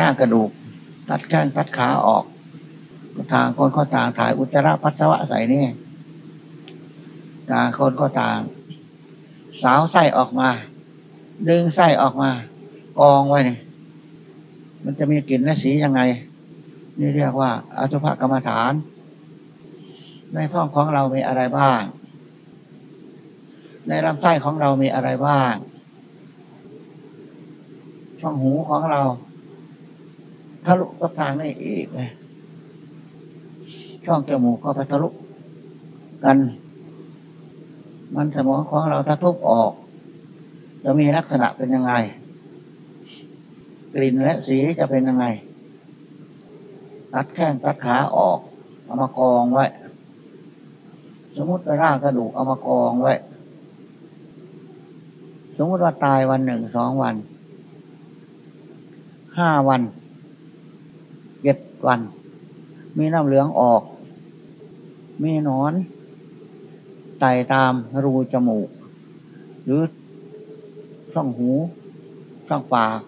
หน้ากระดูก ตัดแข้งตัดขาออกทางคนก็ต่างถ่ายอุจจาระปัสสาวะใส่นี่ต่างคนก็ต่าง สาวไส้ออกมา ดึงไส้ออกมา กองไว้นี่มันจะมีกลิ่นและสียังไง นี่เรียกว่าอาุภกรรมฐาน ในท้องของเรามีอะไรบ้าง ในลำไส้ของเรามีอะไรบ้างช่องหูของเรา ทะลุกับทางนี้อีกเลยช่องจมูกก็ไปทะลุกัน มันสมองของเราถ้าทุบออก จะมีลักษณะเป็นยังไง กลิ่นและสีจะเป็นยังไง ตัดแข้งตัดขาออก เอามากองไว้ สมมติไปร่างกระดูกเอามากองไว้ สมมติว่าตายวันหนึ่งสองวัน ห้าวัน เจ็ดวัน มีน้ำเหลืองออก มีนอนไต่ตามรูจมูก หรือช่องหูช่องปาก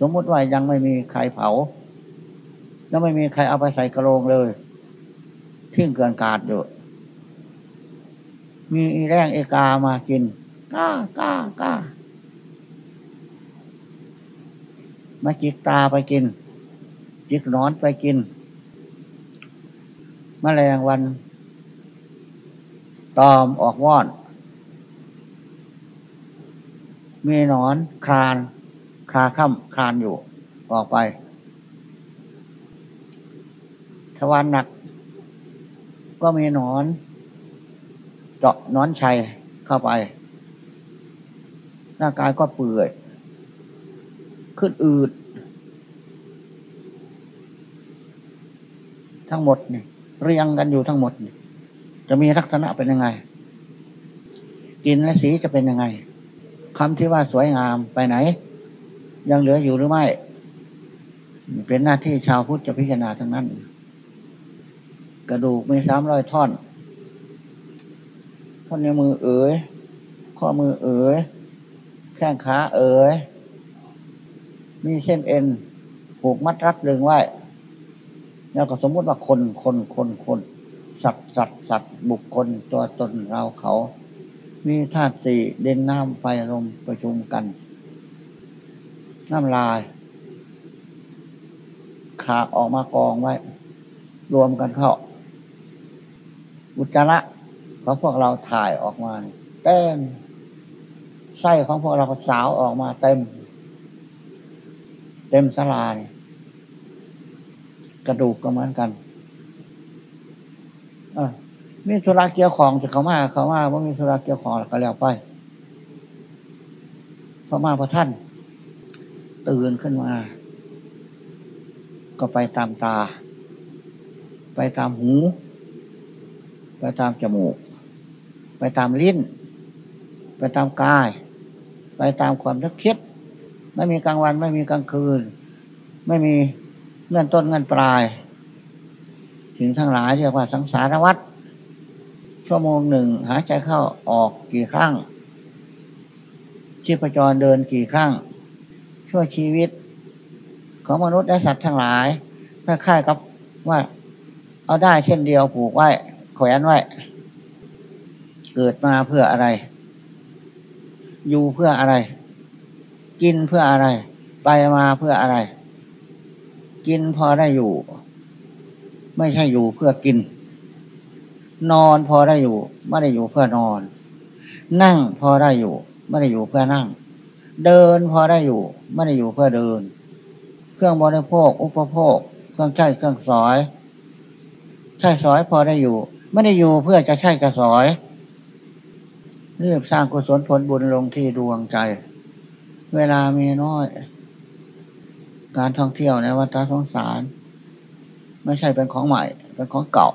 สมมติว่ายังไม่มีใครเผา แล้วไม่มีใครเอาไปใส่กระโลงเลยทิ้งเกินกาดอยู่มีแรงเอกามากินก้าก้าก้ามาจิกตาไปกิน จิกนอนไปกินมแมลงวัน ตอมออกว่อน มีนอนคลานคลาค่ำคลานอยู่ ออกไปทวารหนัก ก็มีนอน เจาะนอนชัยเข้าไป ร่างกายก็เปื่อย ขึ้นอืด ทั้งหมดนี่เรียงกันอยู่ทั้งหมดนี่จะมีลักษณะเป็นยังไงกินและสีจะเป็นยังไงคำที่ว่าสวยงามไปไหน ยังเหลืออยู่หรือไม่ เป็นหน้าที่ชาวพุทธจะพิจารณาทั้งนั้น กระดูกมีสามร้อยท่อน ท่อนในมือเอ๋ยข้อมือเอ๋ยแข้งขาเอ๋ยมีเส้นเอ็นผูกมัดรัดเรึงไว้ แล้วก็สมมุติว่าคนคนคนคนสัตว์สัตว์สัตว์บุคคลตัวตนเราเขา มีธาตุสี่เด่นน้ำไฟลมประชุมกัน น้ำลาย ขาออกมากองไว้ รวมกันเข้า อุจจาระของพวกเราถ่ายออกมาเต็มไส้ของพวกเราก็สาวออกมาเต็ม เต็มสลาย กระดูกก็เหมือนกันอมีธุระเกี่ยวของจะเขามาเขามาว่ามีธุระเกี่ยวของก็แล้วไปเขามาพระท่าน ตื่นขึ้นมา ก็ไปตามตา ไปตามหู ไปตามจมูก ไปตามลิ้น ไปตามกาย ไปตามความนึกคิด ไม่มีกลางวันไม่มีกลางคืน ไม่มี เงื่อนต้นเงื่อนปลายถึงทั้งหลายเรียกว่าสังสารวัฏชั่วโมงหนึ่งหายใจเข้าออกกี่ครั้ง ชีพจรเดินกี่ครั้งช่วยชีวิต ของมนุษย์และสัตว์ทั้งหลายคล้ายๆกับว่า เอาได้เช่นเดียวผูกไว้แขวนไว้ เกิดมาเพื่ออะไร อยู่เพื่ออะไร กินเพื่ออะไร ไปมาเพื่ออะไร กินพอได้อยู่ ไม่ใช่อยู่เพื่อกิน นอนพอได้อยู่ ไม่ได้อยู่เพื่อนอน นั่งพอได้อยู่ ไม่ได้อยู่เพื่อนั่ง เดินพอได้อยู่ ไม่ได้อยู่เพื่อเดิน เครื่องบริโภค อุปโภค เครื่องใช้เครื่องสอย ใช้สอยพอได้อยู่ ไม่ได้อยู่เพื่อจะใช้กระสอยรีบสร้างกุศลผลบุญลงที่ดวงใจ เวลามีน้อย การท่องเที่ยวในวัฏสงสาร ไม่ใช่เป็นของใหม่ เป็นของเก่า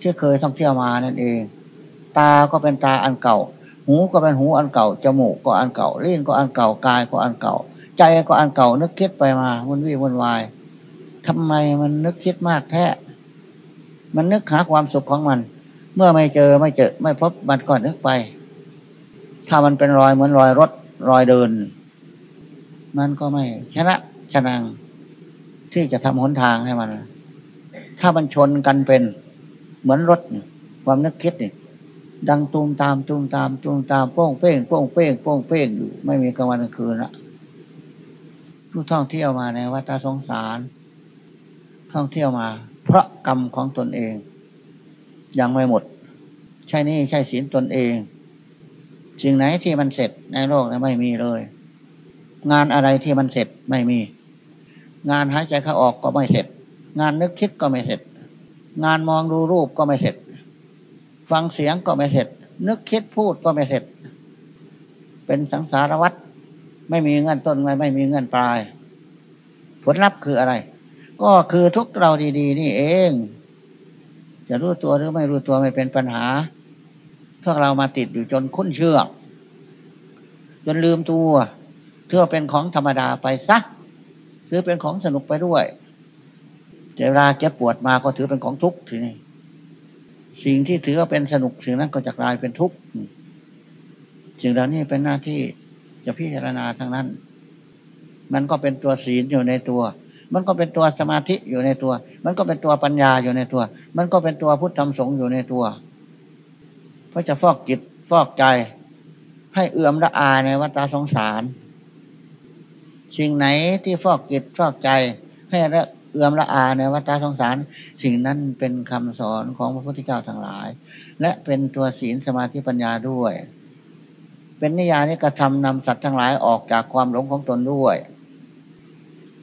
ที่เคยท่องเที่ยวมานั่นเอง ตาก็เป็นตาอันเก่า หูก็เป็นหูอันเก่าจมูกก็อันเก่าลิ้นก็อันเก่ากายก็อันเก่า ใจก็อันเก่านึกคิดไปมาวนวี่วนวายทำไมมันนึกคิดมากแท้มันนึกหาความสุขของมัน เมื่อไม่เจอไม่เจอ ไม่พบมันก็นึกไป ถ้ามันเป็นรอยเหมือนรอยรถรอยเดิน มันก็ไม่ชนะชนังที่จะทำหนทางให้มัน ถ้ามันชนกันเป็นเหมือนรถความนึกคิดนี่ดังตูมตามตูมตามตูมตามโป้งเป้งโป้งเป้งโป้งเป้งอยู่ไม่มีกลางวันกลางคืนละผู้ท่องเที่ยวมาในวัฏสงสาร ท่องเที่ยวมา เพราะกรรมของตนเอง ยังไม่หมด ใช่นี่ใช่ศีลตนเองสิ่งไหนที่มันเสร็จในโลกนี้ไม่มีเลย งานอะไรที่มันเสร็จไม่มี งานหายใจเข้าออกก็ไม่เสร็จ งานนึกคิดก็ไม่เสร็จ งานมองดูรูปก็ไม่เสร็จ ฟังเสียงก็ไม่เสร็จ นึกคิดพูดก็ไม่เสร็จ เป็นสังสารวัตรไม่มีเงินต้นไม่ไม่มีเงินปลาย ผลลัพธ์คืออะไร ก็คือทุกเราดี ๆ นี่เอง จะรู้ตัวหรือไม่รู้ตัวไม่เป็นปัญหาพวกเรามาติดอยู่จนคุ้นเชื่อจนลืมตัว เพื่อเป็นของธรรมดาไปซักถือเป็นของสนุกไปด้วยเวลาเจ็บปวดมาก็ถือเป็นของทุกข์ทีนี้สิ่งที่ถือว่าเป็นสนุกสิ่งนั้นก็จะกลายเป็นทุกข์สิ่งเหล่านี้เป็นหน้าที่จะพิจารณาทั้งนั้น มันก็เป็นตัวศีลอยู่ในตัว มันก็เป็นตัวสมาธิอยู่ในตัว มันก็เป็นตัวปัญญาอยู่ในตัว มันก็เป็นตัวพุทธธรรมสงฆ์อยู่ในตัว เพราะจะฟอกจิตฟอกใจ ให้เอื่อมละอาในวัฏสงสาร สิ่งไหนที่ฟอกจิตฟอกใจ ให้ละเอื่อมละอาในวัฏสงสาร สิ่งนั้นเป็นคำสอนของพระพุทธเจ้าทั้งหลาย และเป็นตัวศีลสมาธิปัญญาด้วย เป็นนิยานิกระทำนำสัตว์ทั้งหลายออกจากความหลงของตนด้วย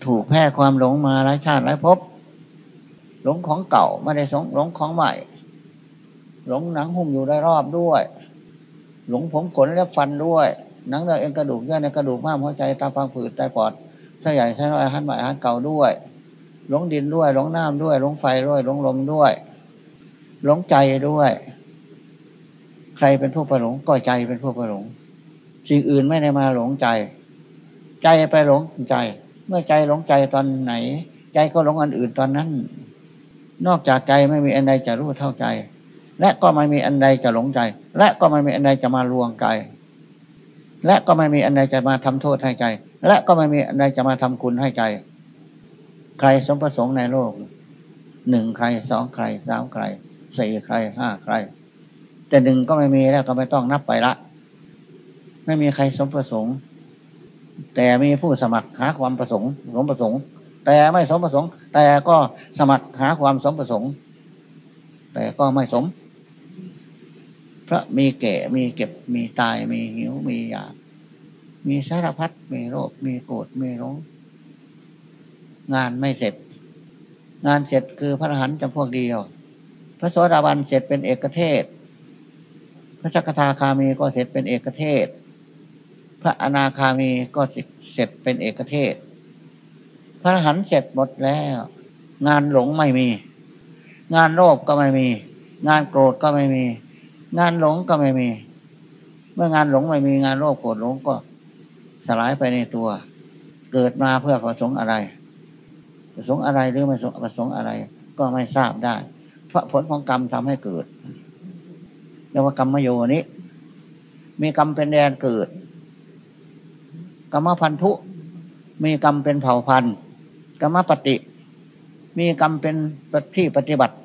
ถูกแพ้ความหลงมาหลายชาติหลายภพหลงของเก่าไม่ได้สงหลงของใหม่ หลงหนังหุ้มอยู่ได้รอบด้วย หลงผมขนและฟันด้วย หนังเนื้อเอ็นกระดูกเยื่อในกระดูกม้ามหัวใจตาฟังผืดไตปอดไส้ใหญ่ไส้น้อยอาหารใหม่อาหารเก่าด้วยหลงดินด้วยหลงน้ำด้วยหลงไฟด้วยหลงลมด้วยหลงใจด้วย ใครเป็นผู้ประหลงก็ใจเป็นผู้ประหลง สิ่งอื่นไม่ได้มาหลงใจ ใจไปหลงใจ เมื่อใจหลงใจตอนไหน ใจก็หลงอันอื่นตอนนั้น นอกจากใจไม่มีอันใดจะรู้เท่าใจ และก็ไม่มีอันใดจะหลงใจ และก็ไม่มีอันใดจะมาลวงใจ และก็ไม่มีอันใดจะมาทำโทษให้ใจ และก็ไม่มีอันใดจะมาทำคุณให้ใจ ใครสมประสงค์ในโลกหนึ่งใครสองใครสามใครสี่ใครห้าใคร แต่หนึ่งก็ไม่มีแล้วก็ไม่ต้องนับไปละ ไม่มีใครสมประสงค์ แต่มีผู้สมัครหาความประสงค์ สมประสงค์ แต่ไม่สมประสงค์ แต่ก็สมัครหาความสมประสงค์ แต่ก็ไม่สม พระมีแก่มีเก็บมีตายมีหิวมีอยากมีสารพัดมีโรคมีโกรธมีร้องงานไม่เสร็จ งานเสร็จคือพระอรหันต์จำพวกเดียว พระโสดาบันเสร็จเป็นเอกเทศ พระจักทาคามีก็เสร็จเป็นเอกเทศ พระอนาคามีก็เสร็จเป็นเอกเทศ พระหันเสร็จหมดแล้ว งานหลงไม่มี งานโลภก็ไม่มี งานโกรธก็ไม่มี งานหลงก็ไม่มี เมื่องานหลงไม่มีงานโลภโกรธหลงก็สลายไปในตัว เกิดมาเพื่อประสงค์อะไร ประสงค์อะไรหรือไม่ประสงค์อะไร ก็ไม่ทราบได้ เพราะผลของกรรมทำให้เกิดเรียกว่ากรรมโยนี้ มีกรรมเป็นแดนเกิด กรรมพันธุ มีกรรมเป็นเผ่าพันธุ์กรรมปฏิ มีกรรมเป็นที่ปฏิบัติ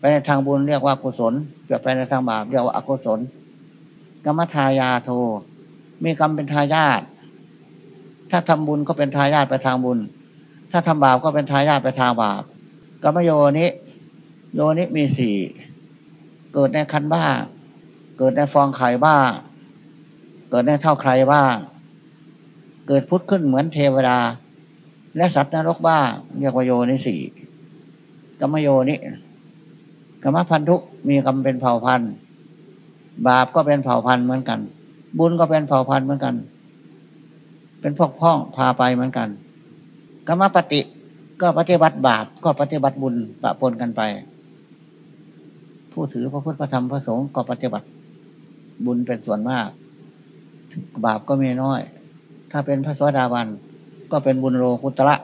ไปในทางบุญเรียกว่ากุศลเกิดไปในทางบาปเรียกว่าอกุศล กรรมทายาโท มีกรรมเป็นทายาทถ้าทำบุญก็เป็นทายาทไปทางบุญ ถ้าทำบาปก็เป็นทายาทไปทางบาปกรรมโยนิโยนิมีสี่เกิดในคันบ้างเกิดในฟองไข่บ้างเกิดในเท่าใครบ้างเกิดพุทธขึ้นเหมือนเทวดา และสัตว์นรกบ้าเรียกว่าโยนิสี่กรรมโยนิ กรรมพันธุมีกรรมเป็นเผ่าพันธุ์ บาปก็เป็นเผ่าพันธุ์เหมือนกัน บุญก็เป็นเผ่าพันธุ์เหมือนกัน เป็นพวกพ้องพาไปเหมือนกันกรรมปฏิก็ปฏิบัติบาปก็ปฏิบัติบุญปะปนกันไป ผู้ถือพระพุทธพระธรรมพระสงฆ์ก็ปฏิบัติบุญเป็นส่วนมาก บาปก็มีน้อย ถ้าเป็นพระสวสดาบันก็เป็นบุญโลกุตระ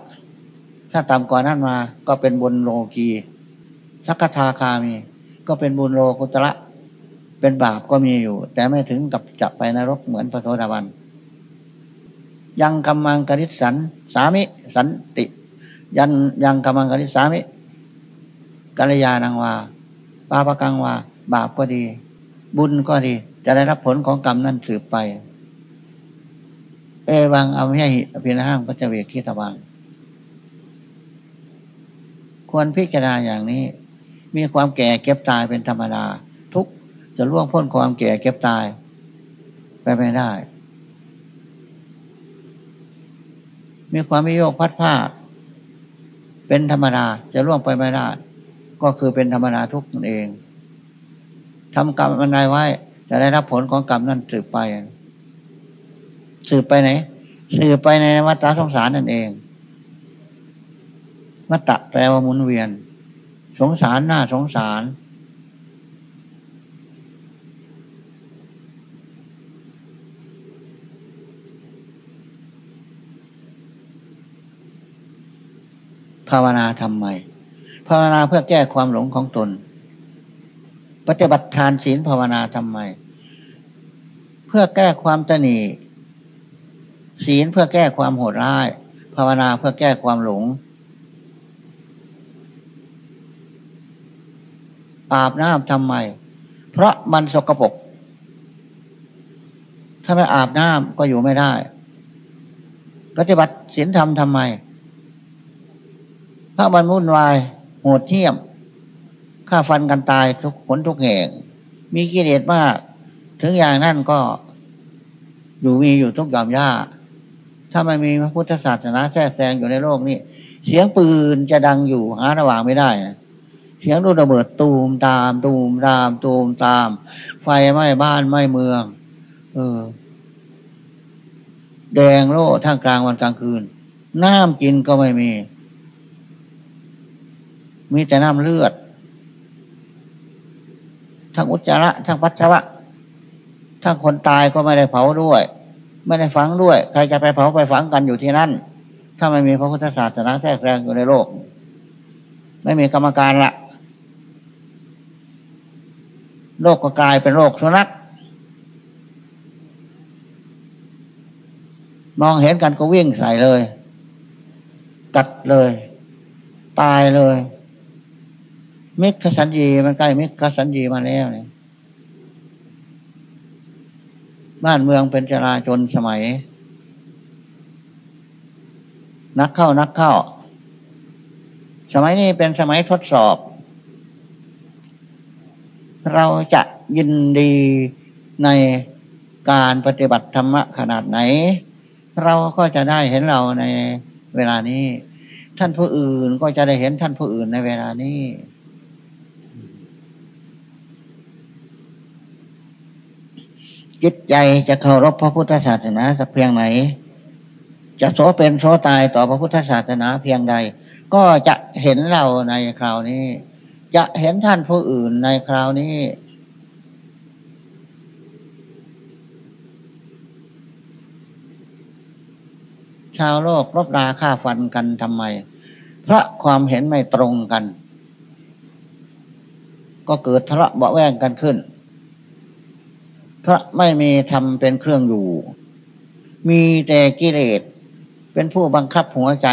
ถ้าต่ำกว่านั้นมาก็เป็นบุญโลกี สักทาคามี ก็เป็นบุญโลกุตระเป็นบาปก็มีอยู่ แต่ไม่ถึงกับจับไปนรกเหมือนพระโสดาบัน ยังกำมังกริสัน สามิ สันติ ยันยังกำมังกริสามิกัลยาณังวาปาปกังวาบาปก็ดี บุญก็ดี จะได้รับผลของกรรมนั้นสืบไป เอวังเอาไม่ให้พินห้ามก็จะเวกขีตวัง ควรพิจารณาอย่างนี้ มีความแก่เก็บตายเป็นธรรมดา ทุกจะล่วงพ้นความแก่เก็บตาย ไปไม่ได้ มีความมิโยกพัดผ้าเป็นธรรมดาจะล่วงไปไม่ได้ ก็คือเป็นธรรมดาทุกนั่นเองทำกรรมอันใดไว้ จะได้รับผลของกรรมนั้นสืบไป สืบไปไหน สืบไปในวัฏสงสารนั่นเองวัตะแปลว่าหมุนเวียน สงสารหน้าสงสาร ภาวนาทำไม ภาวนาเพื่อแก้ความหลงของตน ปฏิบัติทานศีลภาวนาทำไม เพื่อแก้ความตนีศีลเพื่อแก้ความโหดร้าย ภาวนาเพื่อแก้ความหลง อาบน้ำทำไม เพราะมันสกปรกถ้าไม่อาบน้ำก็อยู่ไม่ได้ ปฏิบัติศีลธรรมทำไมพระบรรมุนวายโหดเที่ยมฆ่าฟันกันตายทุกผลทุกแห่ง มีกิเลสมาก ถึงอย่างนั้นก็อยู่มีอยู่ทุกยอมย่าถ้าไม่มีพระพุทธศาสนาแทรกแซงอยู่ในโลกนี้ เสียงปืนจะดังอยู่หาระหว่างไม่ได้ เสียงลูกระเบิดตูมตาม ตูมตาม ตูมตาม ไฟไหม้บ้านไหม้เมือง เออ แดงโล่ท่างกลางวันกลางคืน น้ำกินก็ไม่มี มีแต่น้ำเลือด ทั้งอุจจาระทั้งปัสสาวะทั้งคนตายก็ไม่ได้เผาด้วย ไม่ได้ฝังด้วย ใครจะไปเผาไปฝังกันอยู่ที่นั่น ถ้าไม่มีพระพุทธศาสนาแทรกแซงอยู่ในโลก ไม่มีกรรมการละ โรคก็กลายเป็นโรคสุนัขมองเห็นกันก็วิ่งใส่เลย กัดเลย ตายเลย มิกสัญญีมันใกล้มิกสัญญีมาแล้วเนี่ยบ้านเมืองเป็นจราจนสมัย นักเข้านักเข้า สมัยนี้เป็นสมัยทดสอบ เราจะยินดีในการปฏิบัติธรรมะขนาดไหน เราก็จะได้เห็นเราในเวลานี้ ท่านผู้อื่นก็จะได้เห็นท่านผู้อื่นในเวลานี้จิตใจจะเคารพพระพุทธศาสนาสักเพียงไหน จะโสเป็นโสตายต่อพระพุทธศาสนาเพียงใด ก็จะเห็นเราในคราวนี้ จะเห็นท่านผู้อื่นในคราวนี้ ชาวโลกรบราฆ่าฟันกันทำไม เพราะความเห็นไม่ตรงกัน ก็เกิดทะเลาะเบาแวงกันขึ้น เพราะไม่มีทำเป็นเครื่องอยู่ มีแต่กิเลสเป็นผู้บังคับหัวใจ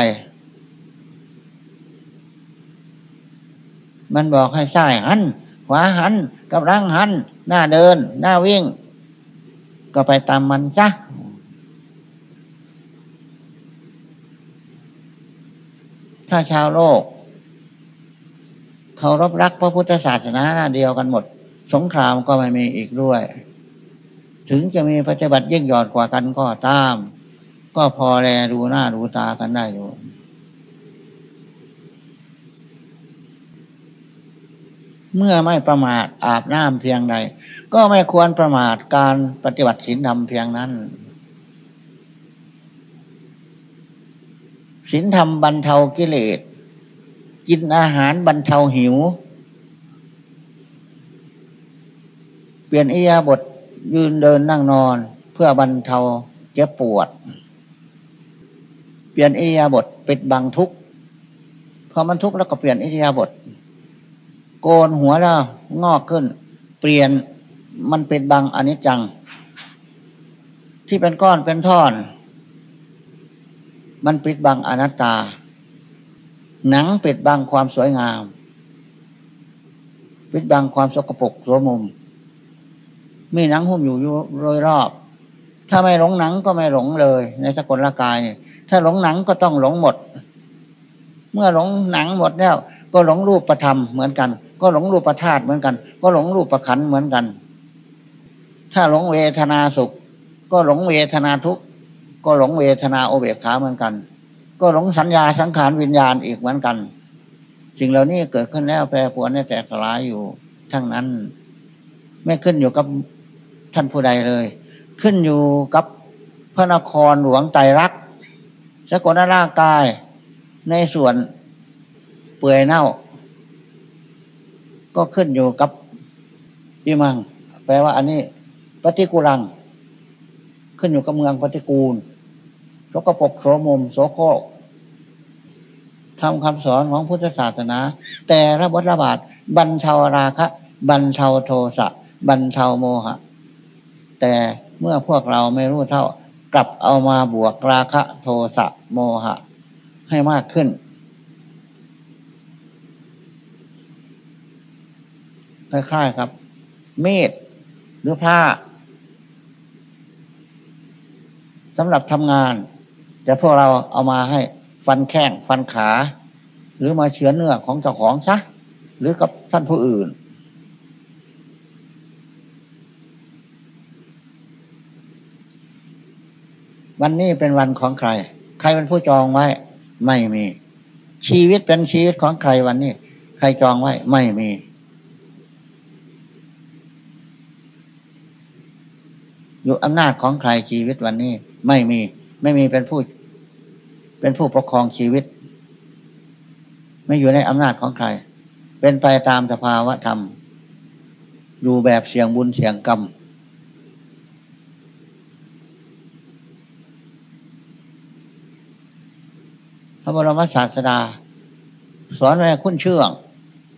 มันบอกให้ซ้ายหันขวาหันกับร่างหัน หน้าเดิน หน้าวิ่ง ก็ไปตามมันจ้ะถ้าชาวโลกเขารบรักพระพุทธศาสนาหน้าเดียวกันหมด สงครามก็ไม่มีอีกด้วย ถึงจะมีปฏิบัติยิ่งหยอดกว่ากันก็ตาม ก็พอแลดูหน้าดูตากันได้อยู่ เมื่อไม่ประมาทอาบน้ำเพียงใด ก็ไม่ควรประมาทการปฏิบัติศีลธรรมเพียงนั้นศีลธรรมบรรเทากิเลส กินอาหารบรรเทาหิว เปลี่ยนอิยาบทยืนเดินนั่งนอน เพื่อบรรเทาเจ็บปวด เปลี่ยนอิยาบทปิดบังทุกข์พอมันทุกข์แล้วก็เปลี่ยนอิยาบท โกนหัวแล้วงอกขึ้น เปลี่ยนมันเป็นบางอนิจจัง ที่เป็นก้อนเป็นท่อน มันปิดบังอนัตตา หนังปิดบังความสวยงาม ปิดบังความสกปรกโสมม มีหนังหุ้มอยู่โดยรอบ ถ้าไม่หลงหนังก็ไม่หลงเลย ในสกุลกายเนี่ยถ้าหลงหนังก็ต้องหลงหมด เมื่อหลงหนังหมดแล้ว ก็หลงรูปประธรรมเหมือนกัน ก็หลงรูปประธาตุเหมือนกัน ก็หลงรูปประขันเหมือนกัน ถ้าหลงเวทนาสุข ก็หลงเวทนาทุกข์ก็หลงเวทนาโอเบกขาเหมือนกัน ก็หลงสัญญาสังขารวิญญาณอีกเหมือนกัน สิ่งเหล่านี้เกิดขึ้นแล้วแปรปรวนแตกสลายอยู่ ทั้งนั้น ไม่ขึ้นอยู่กับท่านผู้ใดเลย ขึ้นอยู่กับพระนครหลวงไตรรักสกลร่างกายในส่วน ปื่อยเน่า ก็ขึ้นอยู่กับยิมัง แปลว่าอันนี้ปฏิกูลัง ขึ้นอยู่กับเมืองปฏิกูลสกปกโสมมโสโคกทำคำสอนของพุทธศาสนา แต่ระบระบาดบรรเทาราคะ บรรเทาโทสะบรรเทาโมหะ แต่เมื่อพวกเราไม่รู้เท่ากลับเอามาบวกราคะ โทสะโมหะ ให้มากขึ้น คล้ายๆครับ เมฆหรือผ้าสำหรับทำงาน แต่พวกเราเอามาให้ฟันแข้งฟันขา หรือมาเชื้อเนื้อของเจ้าของซะหรือกับท่านผู้อื่น วันนี้เป็นวันของใคร ใครเป็นผู้จองไว้ ไม่มี ชีวิตเป็นชีวิตของใครวันนี้ ใครจองไว้ ไม่มี อยู่อำนาจของใครชีวิตวันนี้ ไม่มี ไม่มีเป็นผู้ เป็นผู้ปกครองชีวิต ไม่อยู่ในอำนาจของใคร เป็นไปตามสภาวะธรรม อยู่แบบเสียงบุญเสียงกรรมพระบรมศาสดา สอนไว้คุ้นเชื่อง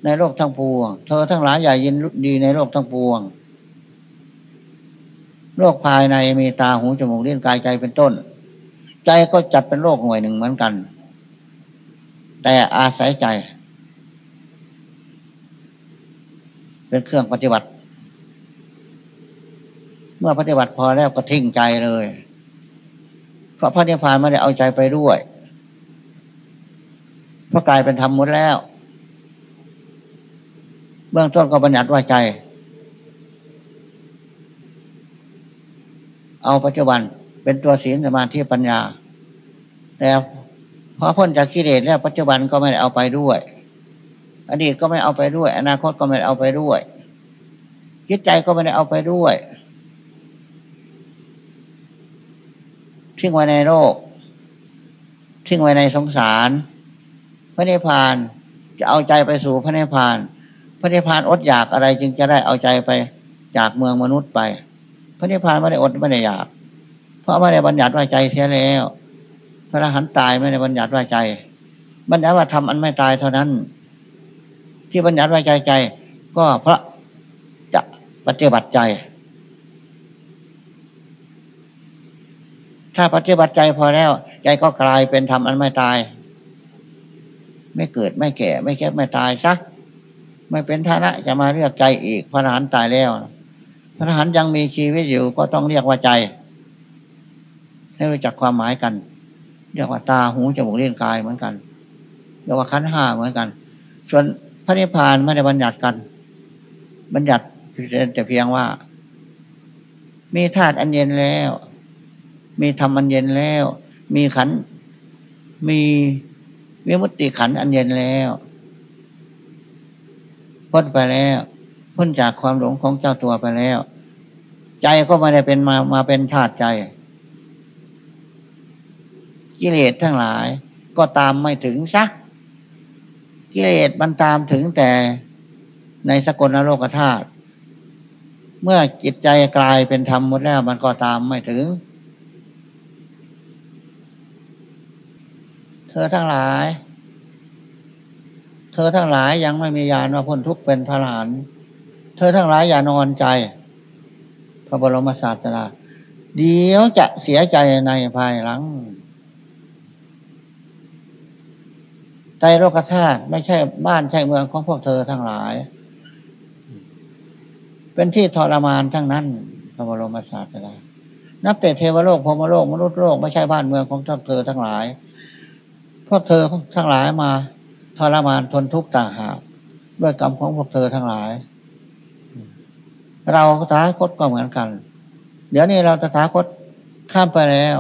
ในโลกทั้งปวง เธอทั้งหลายใหญ่ยินดีในโลกทั้งปวง โลกภายในมีตาหูจมูกเลี้ยงกายใจเป็นต้น ใจก็จัดเป็นโลกหน่วยหนึ่งเหมือนกัน แต่อาศัยใจ เป็นเครื่องปฏิบัติ เมื่อปฏิบัติพอแล้วก็ทิ้งใจเลย เพราะพระนิพพานไม่ได้เอาใจไปด้วยเพราะกายเป็นธรรมหมดแล้ว เบื้องต้นก็บัญญัติว่าใจ เอาปัจจุบันเป็นตัวศีลสมาธิปัญญา แต่พอพ้นจากกิเลสแล้วปัจจุบันก็ไม่ได้เอาไปด้วย อดีตก็ไม่เอาไปด้วย อนาคตก็ไม่ได้เอาไปด้วยจิตใจก็ไม่ได้เอาไปด้วยทิ้งไว้ในโลกทิ้งไว้ในสงสารพระนิพพานจะเอาใจไปสู่พระนิพพาน พระนิพพานอดอยากอะไรจึงจะได้เอาใจไปจากเมืองมนุษย์ไป พระนิพพานไม่ได้อดไม่ได้อยาก เพราะไม่ได้บัญญัติว่าใจเสียแล้ว พระอรหันต์ตายไม่ได้บัญญัติว่าใจ บัญญัติว่าทำอันไม่ตายเท่านั้น ที่บัญญัติว่าใจใจ ก็เพราะจะปฏิบัติใจ ถ้าปฏิบัติใจพอแล้ว ใจก็กลายเป็นธรรมอันไม่ตาย ไม่เกิดไม่แก่ ไม่แก่ไม่ตายซักไม่เป็นฐานะจะมาเรียกใจอีกพระอรหันต์ตายแล้ว พระอรหันต์ยังมีชีวิตอยู่ก็ต้องเรียกว่าใจ ให้รู้จักความหมายกัน เรียกว่าตาหูจมูกเลี้ยงกายเหมือนกันเรียกว่าขันห้าเหมือนกัน ส่วนพระนิพพานไม่ได้บัญญัติกัน บัญญัติแต่เพียงว่า มีธาตุอันเย็นแล้ว มีธรรมอันเย็นแล้ว มีขันมีวิมุตติขันอันเย็นแล้วพ้นไปแล้ว พ้นจากความหลงของเจ้าตัวไปแล้ว ใจก็ไม่ได้เป็นมามาเป็นธาตุใจ กิเลสทั้งหลายก็ตามไม่ถึงซักกิเลสมันตามถึงแต่ในสกลนรกธาตุเมื่อจิตใจกลายเป็นธรรมหมดแล้วมันก็ตามไม่ถึง เธอทั้งหลาย เธอทั้งหลายยังไม่มียานว่าพ้นทุกข์เป็นพระหลาน เธอทั้งหลายอย่านอนใจ พระบรมศาสดาเดี๋ยวจะเสียใจในภายหลังไตรโลกธาตุไม่ใช่บ้านใช่เมืองของพวกเธอทั้งหลาย เป็นที่ทรมานทั้งนั้น พระบรมศาสดานับแต่เทวโลกพรมโลกมนุษย์โลกไม่ใช่บ้านเมืองของพวกเธอทั้งหลาย พวกเธอทั้งหลายมาทรมานทนทุกข์ต่างหากด้วยกรรมของพวกเธอทั้งหลาย เราตถาคตก็เหมือนกัน เดี๋ยวนี้เราตถาคตข้ามไปแล้ว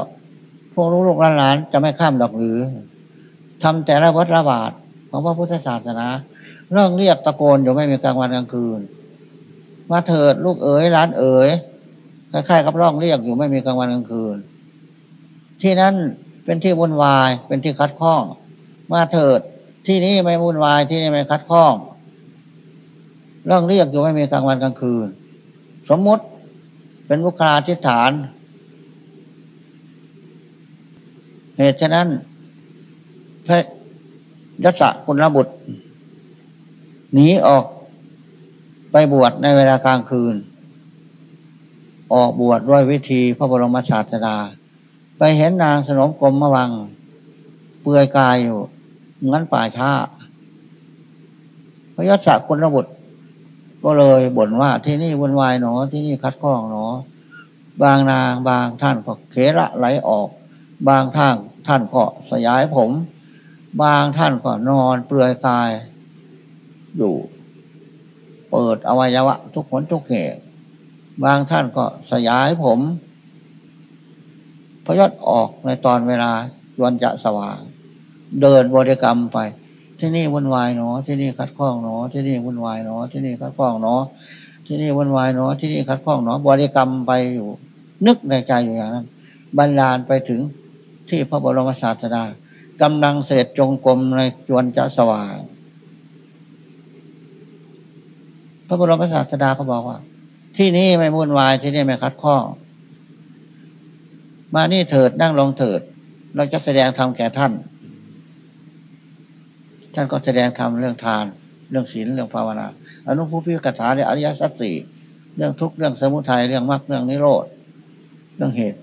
พวกลูกหลานจะไม่ข้ามดอกหรือทำแต่ละวัดระบาดของพระพุทธศาสนาเรื่องเรียกตะโกนอยู่ไม่มีกลางวันกลางคืน มาเถิดลูกเอ๋ยร้านเอ๋ยคล้ายๆกับร้องเรียกอยู่ไม่มีกลางวันกลางคืน ที่นั้นเป็นที่วุ่นวายเป็นที่คัดข้อง มาเถิดที่นี้ไม่วุ่นวายที่นี่ไม่คัดข้องร้องเรียกอยู่ไม่มีกลางวันกลางคืน สมมติเป็นบุคลาธิฐาน เหตุฉะนั้นพระยศกุลบุตรหนีออกไปบวชในเวลากลางคืน ออกบวชด้วยวิธีพระบรมศาสดา ไปเห็นนางสนมกรมมวัง เปลือยกายอยู่งั้นป่าช้าพระยศกุลบุตร ก็เลยบ่นว่าที่นี่วุ่นวายหนอ ที่นี่คัดข้องหนอ บางนางบางท่านก็เขระไหลออก บางท่านท่านก็สยายผม บางท่านก็นอนเปลือยกาย อยู่ เปิดอวัยวะ ทุกคนทุกแห่งบางท่านก็สยายผมพยศออกในตอนเวลาวันจะสว่าง เดินบริกรรมไป ที่นี่วุ่นวายเนาะที่นี่คัดข้องเนาะที่นี่วุ่นวายเนาะที่นี่คัดข้องเนาะที่นี่วุ่นวายเนาะที่นี่คัดข้องเนาะบริกรรมไปอยู่ นึกในใจอยู่อย่างนั้นบรรลานไปถึงที่พระบรมศาสดากำลังเสด็จจงกรมในจวนจะสว่าง พระบรมศาสดาเขาบอกว่า ที่นี่ไม่มุ่นวายที่นี่ไม่คัดข้อมานี่เถิดนั่งลงเถิด เราจะแสดงธรรมแก่ท่าน ท่านก็แสดงธรรมเรื่องทาน เรื่องศีลเรื่องภาวนาอนุภูพิกถาในอริยสัจสี่เรื่องทุกข์เรื่องสมุทัยเรื่องมรรคเรื่องนิโรธเรื่องเหตุ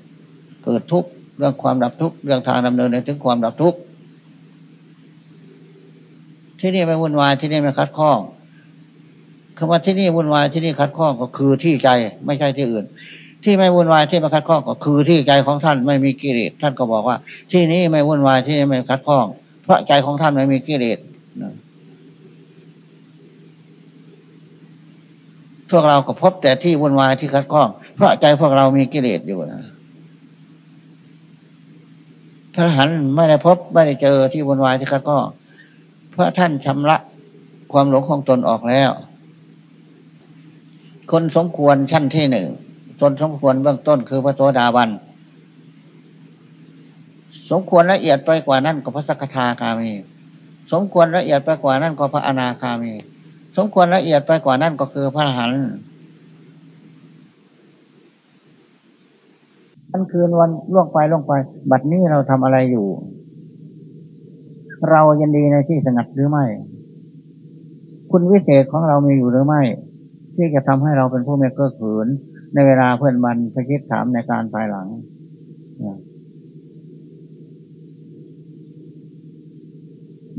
เกิดทุกข์เรื่องความดับทุกข์เรื่องทางดำเนินถึงความดับทุกข์ที่นี่ไม่วุ่นวายที่นี่ไม่คัดข้องคำว่าที่นี่วุ่นวายที่นี่คัดข้องก็คือที่ใจไม่ใช่ที่อื่น ที่ไม่วุ่นวายที่ไม่คัดข้องก็คือที่ใจของท่านไม่มีกิเลสท่านก็บอกว่า ที่นี้ไม่วุ่นวายที่นี่ไม่คัดข้อง เพราะใจของท่านไม่มีกิเลสพวกเราก็พบแต่ที่วุ่นวายที่คัดข้อง เพราะใจพวกเรามีกิเลสอยู่นะพระหันไม่ได้พบไม่ได้เจอที่วุ่นวายที่คัดข้องเพราะท่านชำระความหลงของตนออกแล้ว คนสมควรชั้นที่หนึ่งตนสมควรเบื้องต้นคือพระโสดาบัน สมควรละเอียดไปกว่านั้นก็พระสกทาคามี สมควรละเอียดไปกว่านั้นก็พระอนาคามี สมควรละเอียดไปกว่านั้นก็คือพระหันวันคืนวันล่วงไปล่วงไป บัดนี้เราทำอะไรอยู่ เรายินดีในที่สงัดหรือไม่ คุณวิเศษของเรามีอยู่หรือไม่ ที่จะทำให้เราเป็นผู้ไม่เก้อขืนในเวลาเพื่อนบันพคิดถามในการภายหลัง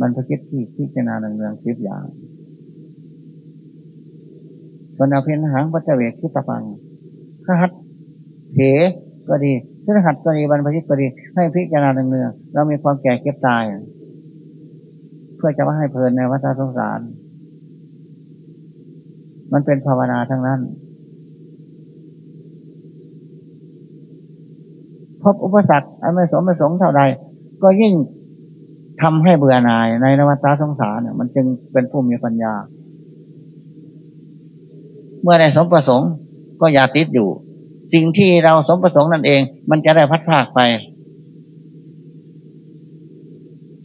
มันพคิดที่พิจารณาหนึ่งเรื่องสิบอย่างส่วนเอาเพียงหางปัจเจเวกคิตฟังขหัดเถก็ดีขหัดก็ดีบรรพชิตก็ดี ให้พิจารณาหนึ่งเรื่องเรามีความแก่เก็บตาย เพื่อจะมาให้เพลินในวัฏสงสาร มันเป็นภาวนาทั้งนั้นพบอุปสรรคอันไม่สมประสงค์เท่าใด ก็ยิ่ง ทำให้เบื่อหน่ายในนวัตสงสารเนี่ย มันจึงเป็นผู้มีปัญญา เมื่อได้สมประสงค์ก็อย่าติดอยู่ สิ่งที่เราสมประสงค์นั่นเอง มันจะได้พัดพากไป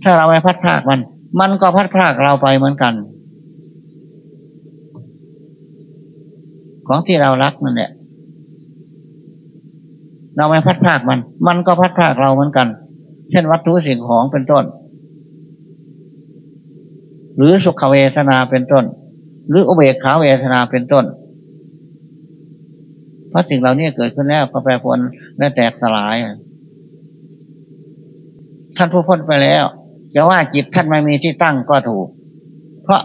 ถ้าเราไม่พัดพากมัน มันก็พัดพากเราไปเหมือนกัน ของที่เรารักนั่นแหละเราไม่พัดพากมัน มันก็พัดพากเราเหมือนกัน เช่นวัตถุสิ่งของเป็นต้น หรือสุขเวทนาเป็นต้น หรืออุเบกขาเวทนาเป็นต้นเพราะสิ่งเหล่านี้เกิดขึ้นแล้วก็แปรปรวนและแตกสลาย ท่านผู้พ้นไปแล้วจะว่าจิตท่านไม่มีที่ตั้งก็ถูก เพราะ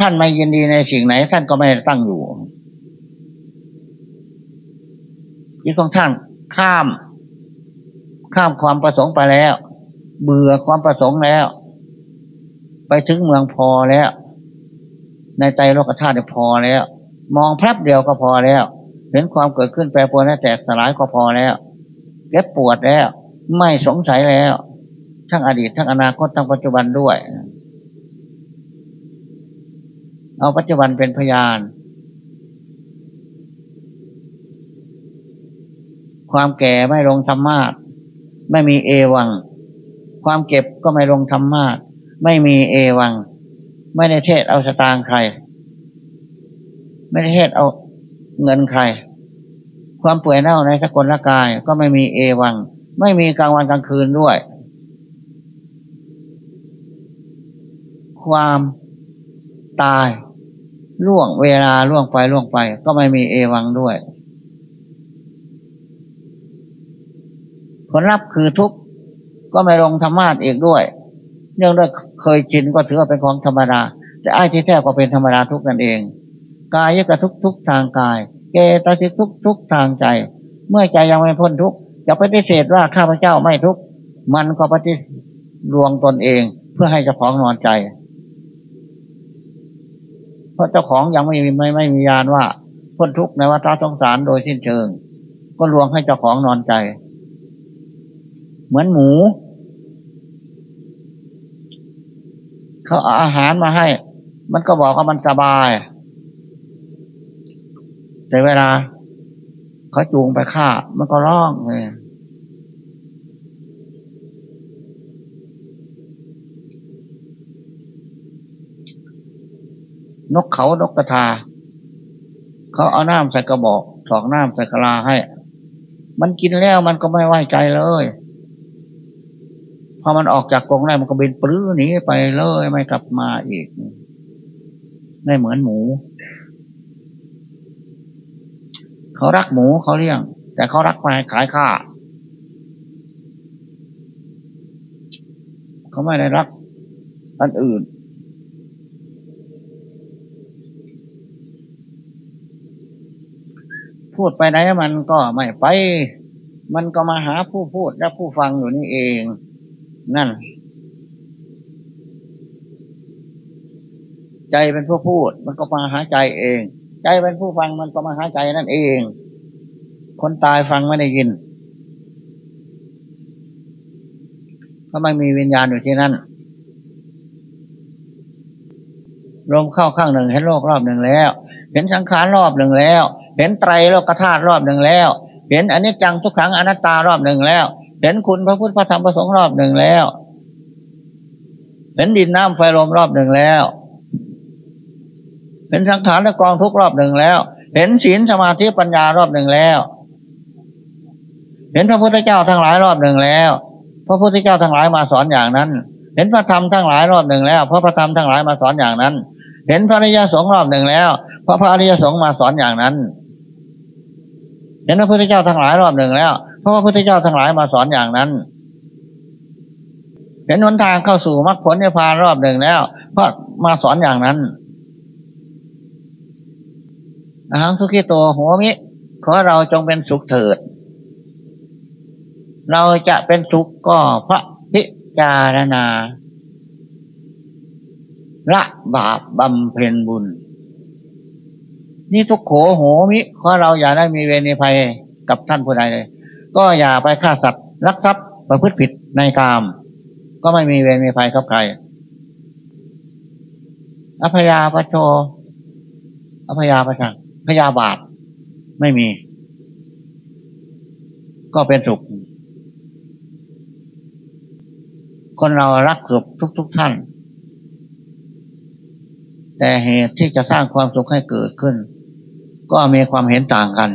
ท่านไม่ยินดีในสิ่งไหน ท่านก็ไม่ตั้งอยู่จิตของท่านข้าม ข้ามความประสงค์ไปแล้ว เบื่อความประสงค์แล้ว ถึงเมืองพอแล้ว ในใจโลกธาตุพอแล้ว มองแป๊บเดียวก็พอแล้ว เห็นความเกิดขึ้นแปรปรวนและแตกสลายก็พอแล้วเก็บปวดแล้ว ไม่สงสัยแล้ว ทั้งอดีตทั้งอนาคตทั้งปัจจุบันด้วย เอาปัจจุบันเป็นพยาน ความแก่ไม่ลงธรรมาทไม่มีเอวัง ความเก็บก็ไม่ลงธรรมาท ไม่มีเอวัง ไม่ได้เทศเอาสตางค์ใคร ไม่ได้เทศเอาเงินใคร ความเปื่อยเน่าในสกุลร่างกาย ก็ไม่มีเอวัง ไม่มีกลางวันกลางคืนด้วย ความตายล่วงเวลาล่วงไปล่วงไป ก็ไม่มีเอวังด้วย ผลลัพธ์คือทุกข์ก็ไม่ลงธรรมาทอีกด้วย เนื่องด้วยเคยชินก็ถือว่าเป็นของธรรมดา แต่ไอ้ที่แท้ก็เป็นธรรมดาทุกนั่นเอง กายกระทุกทุกทางกาย เกตสิทุกทุกทางใจ เมื่อใจยังไม่พ้นทุกจะปฏิเสธว่าข้าพเจ้าไม่ทุกมันก็ปฏิลวงตนเองเพื่อให้เจ้าของนอนใจ เพราะเจ้าของยังไม่มีไม่ไม่มียานว่าพ้นทุกในวัฏสงสารโดยสิ้นเชิง ก็ลวงให้เจ้าของนอนใจ เหมือนหมู เขาเอาอาหารมาให้ มันก็บอกว่ามันสบาย แต่เวลาเขาจูงไปฆ่า มันก็ร้องเลยนกเขานกกระทา เขาเอาน้ำใส่กระบอกถอกน้ำใส่กระลาให้ มันกินแล้วมันก็ไม่ไว้ใจเลย พอมันออกจากกรงได้มันก็บินปลื้อหนีไปเลยไม่กลับมาอีกไม่เหมือนหมู เขารักหมูเขาเลี้ยง แต่เขารักไปขายข้าเขาไม่ได้รักอันอื่นพูดไปไหนมันก็ไม่ไป มันก็มาหาผู้พูดและผู้ฟังอยู่นี่เอง นั่น ใจเป็นผู้พูด มันก็มาหาใจเอง ใจเป็นผู้ฟังมันก็มาหาใจนั่นเอง คนตายฟังไม่ได้ยินเพราะไม่มีวิญญาณอยู่ที่นั่นลมเข้าข้างหนึ่งเห็นโลกรอบหนึ่งแล้ว เห็นสังขารรอบหนึ่งแล้ว เห็นไตรโลกธาตุรอบหนึ่งแล้ว เห็นอนิจจังทุกขังอนัตตารอบหนึ่งแล้ว เห็นคุณพระพุทธพระธรรมพระสงฆ์รอบหนึ่งแล้ว เห็นดินน้ำไฟลมรอบหนึ่งแล้ว เห็นสังขารและกองทุกรอบหนึ่งแล้ว เห็นศีลสมาธิปัญญารอบหนึ่งแล้ว เห็นพระพุทธเจ้าทั้งหลายรอบหนึ่งแล้ว พระพุทธเจ้าทั้งหลายมาสอนอย่างนั้น เห็นพระธรรมทั้งหลายรอบหนึ่งแล้วพระพระธรรมทั้งหลายมาสอนอย่างนั้น เห็นพระอริยสงฆ์รอบหนึ่งแล้ว พระพระอริยสงฆ์มาสอนอย่างนั้น เห็นพระพุทธเจ้าทั้งหลายรอบหนึ่งแล้ว เพราะพระพุทธเจ้าทั้งหลายมาสอนอย่างนั้นเห็นหนทางเข้าสู่มรรคผลนิพพานรอบหนึ่งแล้วเพราะมาสอนอย่างนั้นอาหังสุขิโตหัวมิ ขอเราจงเป็นสุขเถิด เราจะเป็นสุขก็พระพิจารณาละบาปบำเพ็ญบุญ นี่ทุกโขโหมิ ขอเราอย่าได้มีเวรในภัยกับท่านผู้ใดเลย ก็อย่าไปฆ่าสัตว์รักทรัพย์ประพฤติผิดในกาม ก็ไม่มีเวรมีภัยกับใครอภยาปโชอภยาประชังพยาบาท ไม่มี ก็เป็นสุข คนเรารักสุขทุก ๆทท่าน แต่เหตุที่จะสร้างความสุขให้เกิดขึ้น ก็มีความเห็นต่างกัน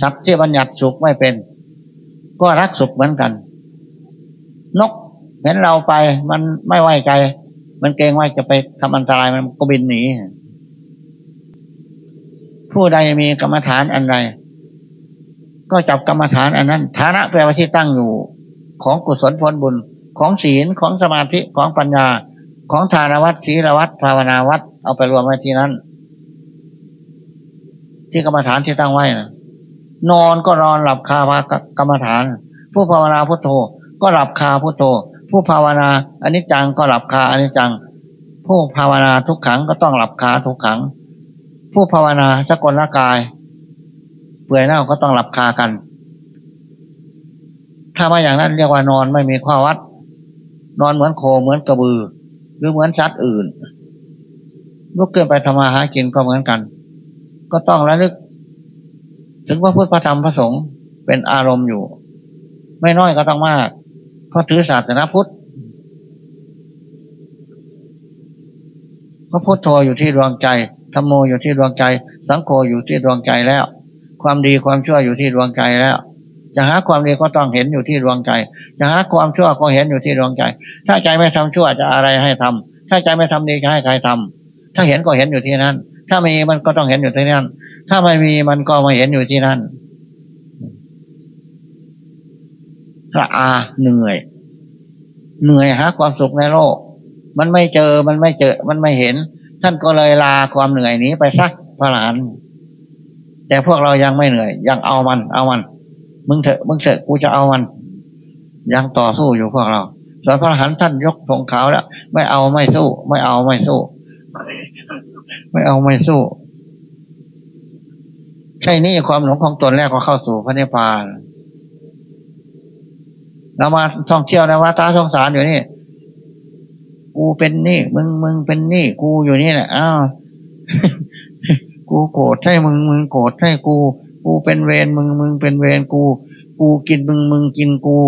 สัตว์ที่บัญญัติสุขไม่เป็น ก็รักสุขเหมือนกัน นกเห็นเราไปมันไม่ไว้ใจ มันเกรงว่าจะไปทำอันตรายมันก็บินหนีผู้ใดมีกรรมฐานอันใดก็จับกรรมฐานอันนั้น ฐานะแปลว่าที่ตั้งอยู่ ของกุศลผลบุญของศีลของสมาธิของปัญญา ของทานวัดศีลวัดภาวนาวัดเอาไปรวมไว้ที่นั้น ที่กรรมฐานที่ตั้งไว้นะ นอนก็นอนหลับคากรรมฐาน ผู้ภาวนาพุทโธ ก็หลับคาพุทโธ ผู้ภาวนาอนิจจังก็หลับคาอนิจจัง ผู้ภาวนาทุกขังก็ต้องหลับคาทุกขัง ผู้ภาวนาสกลละกาย เปื่อยเน่าก็ต้องหลับคากัน ถ้ามาอย่างนั้นเรียกว่านอนไม่มีข้อวัด นอนเหมือนโคเหมือนกระบือ หรือเหมือนชัดอื่นลุกเกินไปทำมาหากินก็เหมือนกัน ก็ต้องระลึก ถึงว่าพุทธพระธรรมพระสงฆ์เป็นอารมณ์อยู่ ไม่น้อยก็ต้องมาก เพราะถือศาสนาพุทธพระพุทธโธอยู่ที่ดวงใจธรรมโมอยู่ที่ดวงใจ สังโฆอยู่ที่ดวงใจแล้ว ความดีความชั่วอยู่ที่ดวงใจแล้ว จะหาความดีก็ต้องเห็นอยู่ที่ดวงใจ จะหาความชั่วก็เห็นอยู่ที่ดวงใจ ถ้าใจไม่ทำชั่วจะอะไรให้ทำถ้าใจไม่ทำดีจะให้ใครทำถ้าเห็นก็เห็นอยู่ที่นั้น ถ้ามีมันก็ต้องเห็นอยู่ที่นั้นถ้าไม่มีมันก็มาเห็นอยู่ที่นั่นพระอาเหนื่อย เหนื่อยหาความสุขในโลก มันไม่เจอมันไม่เจอ มันไม่เห็น ท่านก็เลยลาความเหนื่อยนี้ไปสักพระหลานแต่พวกเรายังไม่เหนื่อย ยังเอามัน เอามัน มึงเถอะมึงเถอะกูจะเอามัน ยังต่อสู้อยู่พวกเราส่วนพระหันท่านยกธงขาวแล้วไม่เอาไม่สู้ ไม่เอาไม่สู้ ไม่เอาไม่สู้ ใช่นี่ความหลงของตนแรกก็เข้าสู่พระนิพพานเรามาท่องเที่ยวในวัฏสงสารอยู่นี่กูเป็นนี่มึงมึงเป็นนี่ กูอยู่นี่แหละอ้าวกูโกรธให้มึงมึงโกรธให้กู กูเป็นเวรมึงมึงเป็นเวรกู กูกินมึงมึงกินกู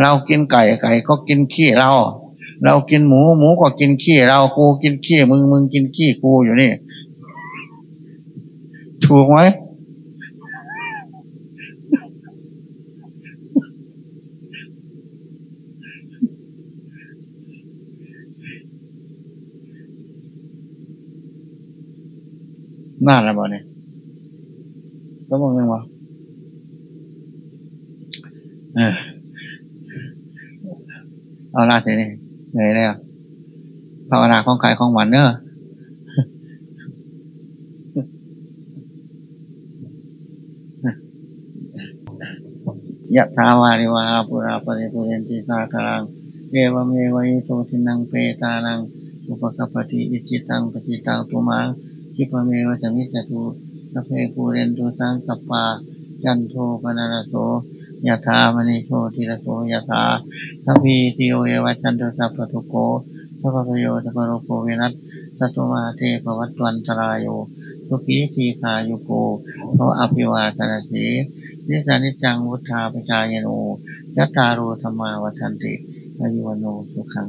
เรากินไก่ไก่ก็กินขี้เรา เรากินหมูหมูก็กินขี้เรากูกินขี้มึงมึงกินขี้กูอยู่นี่ ถูกไหมน่าละบ่เนี่ยต้องมองยังวะเออเอาลาทีนี้ เหนื่อยแล้วภาวนาของใครของหวันเนอะยะทาวาริวาปุราปริปุเรนติสาคารังเอวเมวัยโตทินังเปตานังอุปกปติอิจิตังปฏิตังตุมาคิปเมวะสมิจตุสเพปูเรนตุสังกัปปา จันโทปนารโส ยะถามณีโชติระโสยะถาสัพพีติโอเอวัชันตุสัพพทุโกสัพพโยสัพพโรโกวินัสสัตุมาเทปวัตวันตรายโยสุขีทีคายุโกโตอภิวาสนาสีนิสานิจังวุฒาปชายโนยัตตารูธรรมาวัฏันติอายุวโนสุขัง